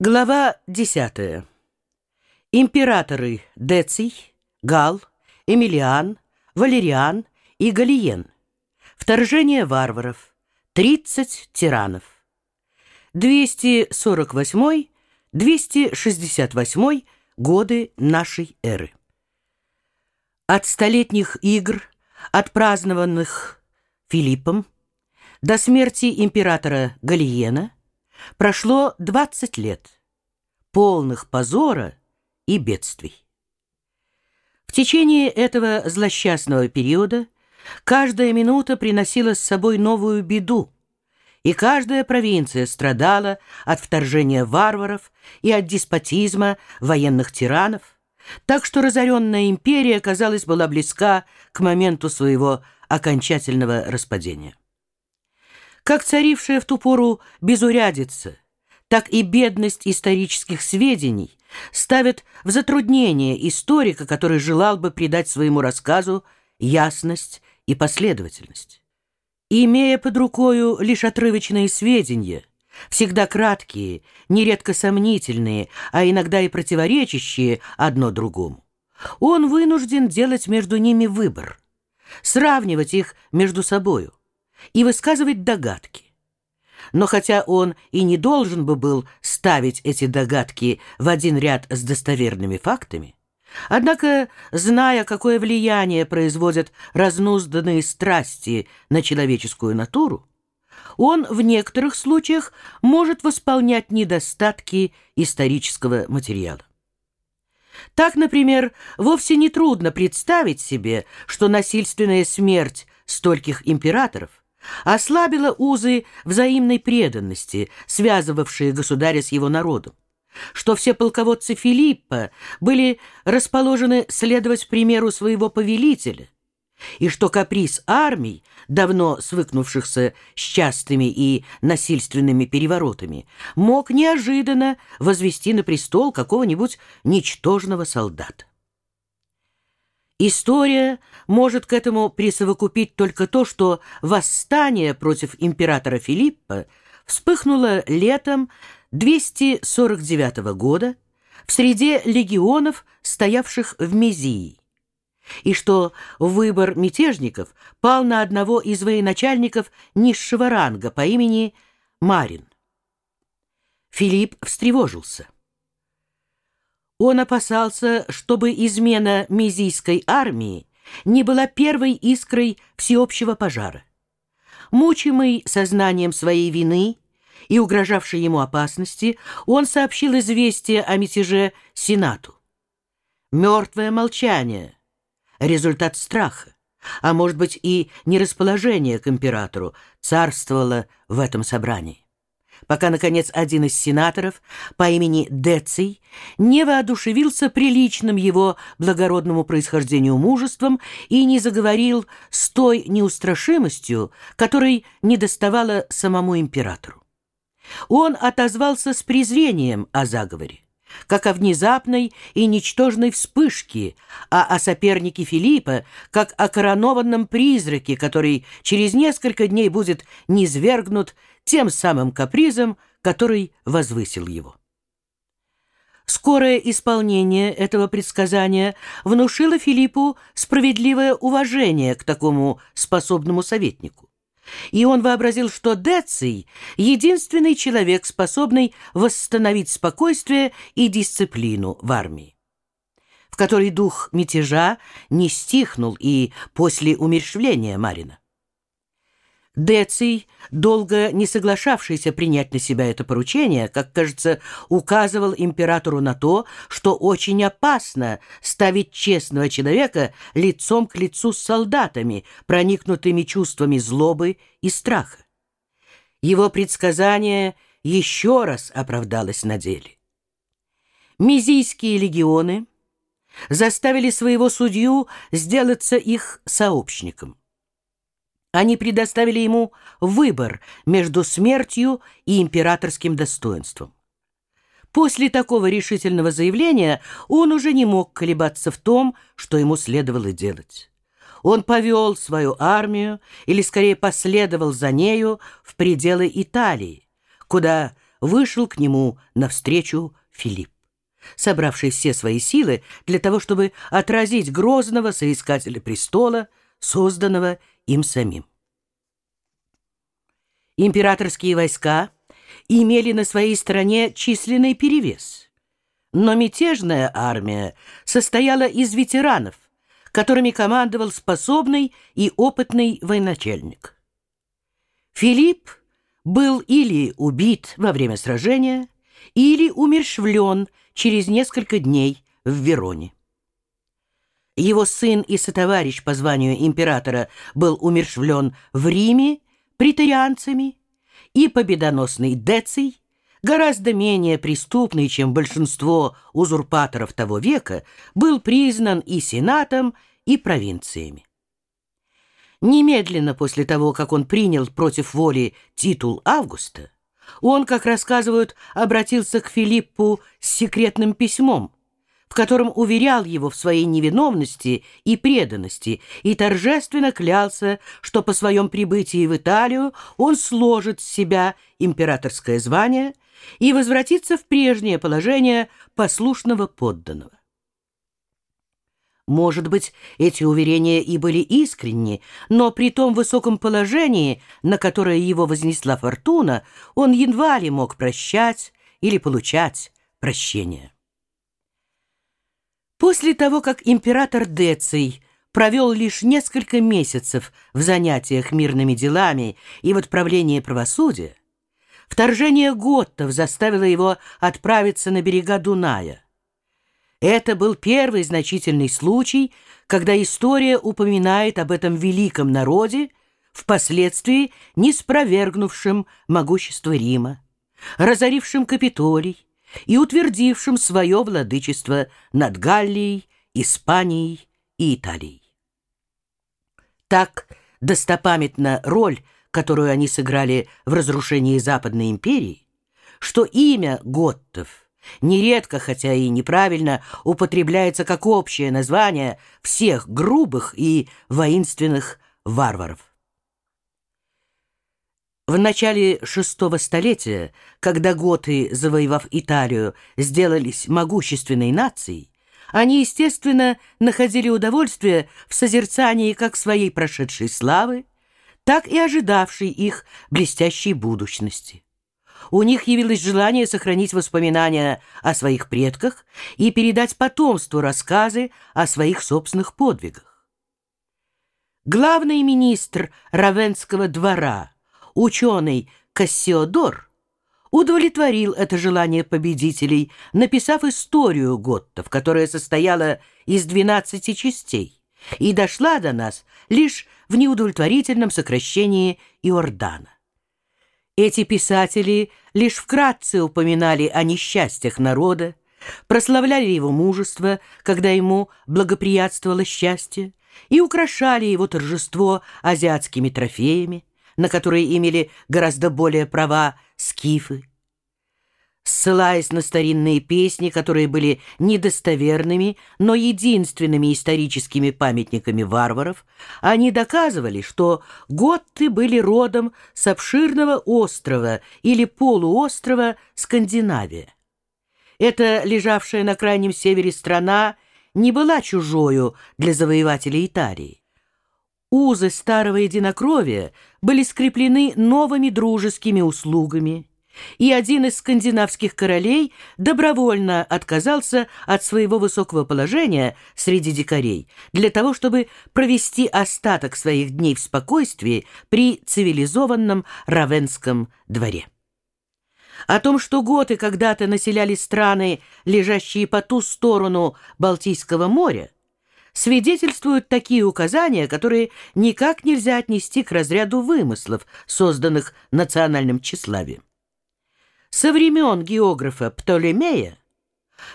Глава 10. Императоры Деций, Гал, Эмилиан, Валериан и Галиен. Вторжение варваров. 30 тиранов. 248-268 годы нашей эры. От столетних игр, отпразднованных Филиппом, до смерти императора Галиена – Прошло 20 лет, полных позора и бедствий. В течение этого злосчастного периода каждая минута приносила с собой новую беду, и каждая провинция страдала от вторжения варваров и от деспотизма военных тиранов, так что разоренная империя, казалось, была близка к моменту своего окончательного распадения. Как царившая в ту пору безурядица, так и бедность исторических сведений ставят в затруднение историка, который желал бы придать своему рассказу ясность и последовательность. Имея под рукою лишь отрывочные сведения, всегда краткие, нередко сомнительные, а иногда и противоречащие одно другому, он вынужден делать между ними выбор, сравнивать их между собою и высказывать догадки. Но хотя он и не должен бы был ставить эти догадки в один ряд с достоверными фактами, однако, зная, какое влияние производят разнузданные страсти на человеческую натуру, он в некоторых случаях может восполнять недостатки исторического материала. Так, например, вовсе не трудно представить себе, что насильственная смерть стольких императоров ослабила узы взаимной преданности, связывавшие государя с его народом, что все полководцы Филиппа были расположены следовать примеру своего повелителя, и что каприз армий, давно свыкнувшихся с частыми и насильственными переворотами, мог неожиданно возвести на престол какого-нибудь ничтожного солдата. История может к этому присовокупить только то, что восстание против императора Филиппа вспыхнуло летом 249 года в среде легионов, стоявших в Мезии, и что выбор мятежников пал на одного из военачальников низшего ранга по имени Марин. Филипп встревожился. Он опасался, чтобы измена Мезийской армии не была первой искрой всеобщего пожара. Мучимый сознанием своей вины и угрожавшей ему опасности, он сообщил известие о мятеже Сенату. Мертвое молчание — результат страха, а может быть и нерасположение к императору, царствовало в этом собрании пока, наконец, один из сенаторов по имени Деций не воодушевился приличным его благородному происхождению мужеством и не заговорил с той неустрашимостью, которой недоставало самому императору. Он отозвался с презрением о заговоре как о внезапной и ничтожной вспышке, а о сопернике Филиппа, как о коронованном призраке, который через несколько дней будет низвергнут тем самым капризом, который возвысил его. Скорое исполнение этого предсказания внушило Филиппу справедливое уважение к такому способному советнику и он вообразил, что Деций — единственный человек, способный восстановить спокойствие и дисциплину в армии, в которой дух мятежа не стихнул и после умерщвления Марина. Деций, долго не соглашавшийся принять на себя это поручение, как кажется, указывал императору на то, что очень опасно ставить честного человека лицом к лицу с солдатами, проникнутыми чувствами злобы и страха. Его предсказание еще раз оправдалось на деле. Мизийские легионы заставили своего судью сделаться их сообщником. Они предоставили ему выбор между смертью и императорским достоинством. После такого решительного заявления он уже не мог колебаться в том, что ему следовало делать. Он повел свою армию, или скорее последовал за нею в пределы Италии, куда вышел к нему навстречу Филипп, собравший все свои силы для того, чтобы отразить грозного соискателя престола, созданного им самим. Императорские войска имели на своей стороне численный перевес, но мятежная армия состояла из ветеранов, которыми командовал способный и опытный военачальник. Филипп был или убит во время сражения, или умершвлен через несколько дней в Вероне. Его сын и сотоварищ по званию императора был умершвлен в Риме претарианцами, и победоносный Деций, гораздо менее преступный, чем большинство узурпаторов того века, был признан и сенатом, и провинциями. Немедленно после того, как он принял против воли титул Августа, он, как рассказывают, обратился к Филиппу с секретным письмом, в котором уверял его в своей невиновности и преданности и торжественно клялся, что по своем прибытии в Италию он сложит с себя императорское звание и возвратится в прежнее положение послушного подданного. Может быть, эти уверения и были искренни, но при том высоком положении, на которое его вознесла фортуна, он едва ли мог прощать или получать прощение. После того, как император Деций провел лишь несколько месяцев в занятиях мирными делами и в отправлении правосудия, вторжение готтов заставило его отправиться на берега Дуная. Это был первый значительный случай, когда история упоминает об этом великом народе, впоследствии не спровергнувшем могущество Рима, разорившем Капитолий и утвердившем свое владычество над Галлией, Испанией и Италией. Так достопамятна роль, которую они сыграли в разрушении Западной империи, что имя Готтов – нередко, хотя и неправильно, употребляется как общее название всех грубых и воинственных варваров. В начале шестого столетия, когда готы, завоевав Италию, сделались могущественной нацией, они, естественно, находили удовольствие в созерцании как своей прошедшей славы, так и ожидавшей их блестящей будущности у них явилось желание сохранить воспоминания о своих предках и передать потомству рассказы о своих собственных подвигах. Главный министр Равенского двора, ученый Кассиодор, удовлетворил это желание победителей, написав историю готтов, которая состояла из 12 частей и дошла до нас лишь в неудовлетворительном сокращении Иордана. Эти писатели лишь вкратце упоминали о несчастьях народа, прославляли его мужество, когда ему благоприятствовало счастье, и украшали его торжество азиатскими трофеями, на которые имели гораздо более права скифы ссылаясь на старинные песни, которые были недостоверными, но единственными историческими памятниками варваров, они доказывали, что готты были родом с обширного острова или полуострова Скандинавия. Эта лежавшая на крайнем севере страна не была чужою для завоевателей Италии. Узы старого единокровия были скреплены новыми дружескими услугами, и один из скандинавских королей добровольно отказался от своего высокого положения среди дикарей для того, чтобы провести остаток своих дней в спокойствии при цивилизованном Равенском дворе. О том, что готы когда-то населяли страны, лежащие по ту сторону Балтийского моря, свидетельствуют такие указания, которые никак нельзя отнести к разряду вымыслов, созданных национальным тщеславием. Со времен географа Птолемея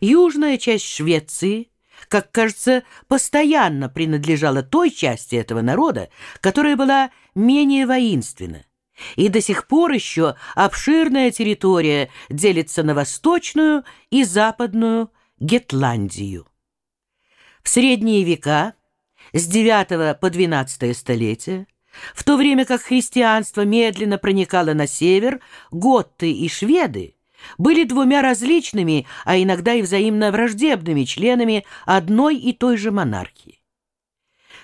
южная часть Швеции, как кажется, постоянно принадлежала той части этого народа, которая была менее воинственна. И до сих пор еще обширная территория делится на восточную и западную Гетландию. В средние века, с IX по XII столетия, В то время как христианство медленно проникало на север, готты и шведы были двумя различными, а иногда и взаимно враждебными членами одной и той же монархии.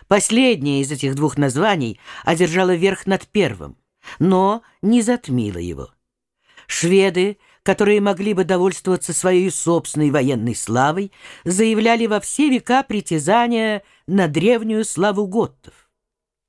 Последнее из этих двух названий одержало верх над первым, но не затмило его. Шведы, которые могли бы довольствоваться своей собственной военной славой, заявляли во все века притязания на древнюю славу готтов.